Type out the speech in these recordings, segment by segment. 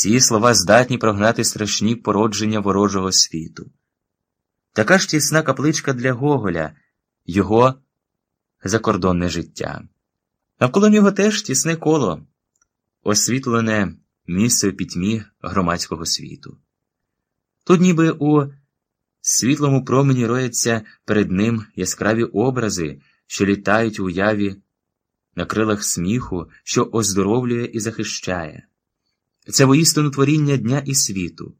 Ці слова здатні прогнати страшні породження ворожого світу. Така ж тісна капличка для Гоголя, його закордонне життя. Навколо нього теж тісне коло, освітлене місце у пітьмі громадського світу. Тут, ніби у світлому промені рояться перед ним яскраві образи, що літають у уяві на крилах сміху, що оздоровлює і захищає. Це воістину творіння дня і світу,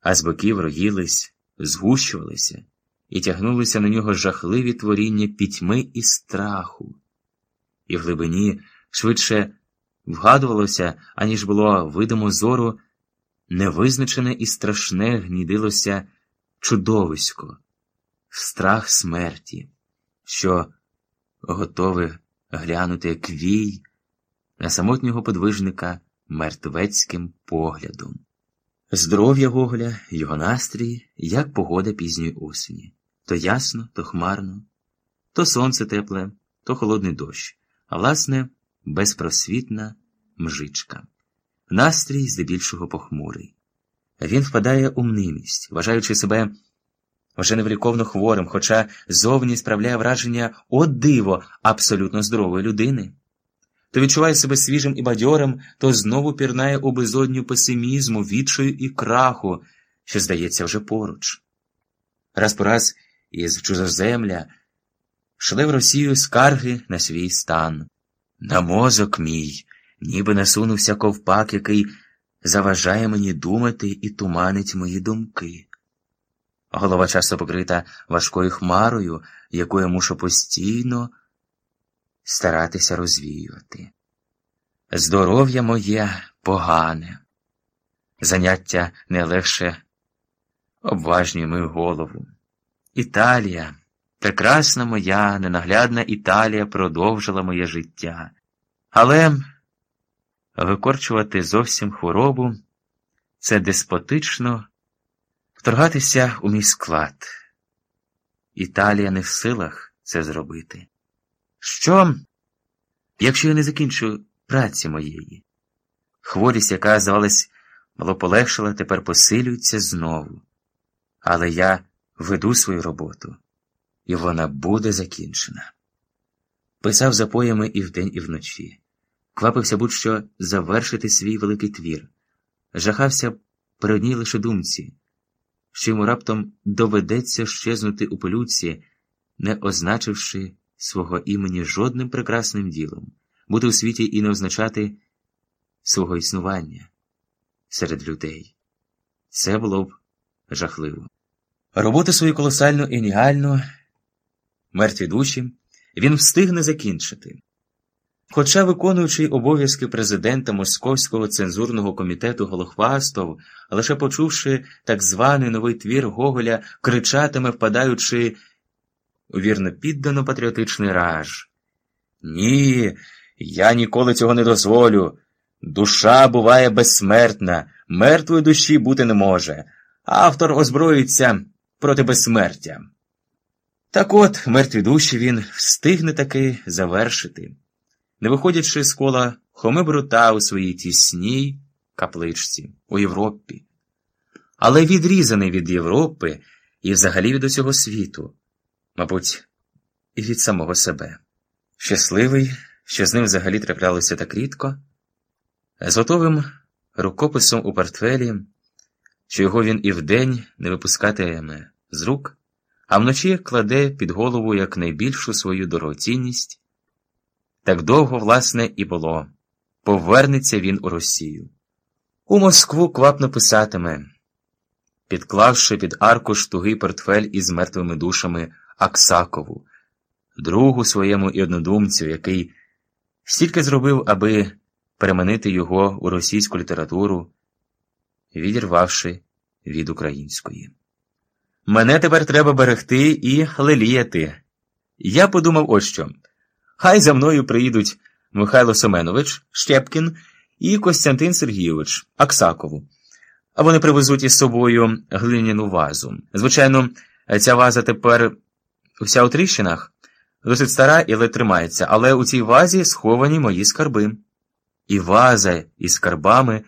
а з боків роїлись, згущувалися і тягнулися на нього жахливі творіння пітьми і страху, і в глибині швидше вгадувалося, аніж було видимо зору, невизначене і страшне гнідилося чудовисько, страх смерті, що готове глянути квій на самотнього подвижника мертвецьким поглядом. Здоров'я Гоголя, його настрій, як погода пізньої осені то ясно, то хмарно, то сонце тепле, то холодний дощ, а власне, безпросвітна мжичка. Настрій здебільшого похмурий. Він впадає у мнимість, вважаючи себе вже невліковно хворим, хоча зовні справляє враження о диво абсолютно здорової людини. То відчуває себе свіжим і бадьорим, то знову пірнає у безодню песимізму, відчаю і краху, що здається вже поруч. Раз по раз із чужоземля шле в Росію скарги на свій стан. На мозок мій, ніби насунувся ковпак, який заважає мені думати і туманить мої думки. Голова часто покрита важкою хмарою, яку я мушу постійно старатися розвіювати. Здоров'я моє погане, заняття не легше обважнює мою голову. Італія, прекрасна моя, ненаглядна Італія продовжила моє життя. Але викорчувати зовсім хворобу це деспотично вторгатися у мій склад. Італія не в силах це зробити. Що, якщо я не закінчу праці моєї? Хворість, яка, здавалось, мало полегшила, тепер посилюється знову. Але я веду свою роботу, і вона буде закінчена. Писав запоями і вдень, і вночі, квапився будь-що завершити свій великий твір, жахався при одній лише думці, що йому раптом доведеться щезнути у полюці, не означивши свого імені жодним прекрасним ділом, бути у світі і не означати свого існування серед людей. Це було б жахливо. Роботу свою колосальну і нігальну, мертві душі, він встигне закінчити. Хоча, виконуючий обов'язки президента Московського цензурного комітету Голохвастов, лише почувши так званий новий твір Гоголя, кричатиме, впадаючи вірно піддано патріотичний раж. Ні, я ніколи цього не дозволю. Душа буває безсмертна, мертвої душі бути не може. Автор озброїться проти безсмертя. Так от, мертві душі він встигне таки завершити, не виходячи з кола Хоми Брута у своїй тісній капличці у Європі, але відрізаний від Європи і взагалі від усього світу, мабуть, і від самого себе. Щасливий, що з ним взагалі траплялося так рідко, з готовим рукописом у портфелі, що його він і вдень не випускатиме з рук, а вночі кладе під голову як найбільшу свою дорогоцінність. Так довго, власне, і було. Повернеться він у Росію. У Москву квапно писатиме, підклавши під аркуш тугий портфель із мертвими душами Аксакову, другу своєму і однодумцю, який стільки зробив, аби переманити його у російську літературу, відірвавши від української. Мене тепер треба берегти і леліяти. Я подумав ось що. Хай за мною приїдуть Михайло Семенович, Щепкін і Костянтин Сергійович Аксакову. А вони привезуть із собою глиняну вазу. Звичайно, ця ваза тепер вся у тріщинах, досить стара і ледь тримається, але у цій вазі сховані мої скарби. І ваза із скарбами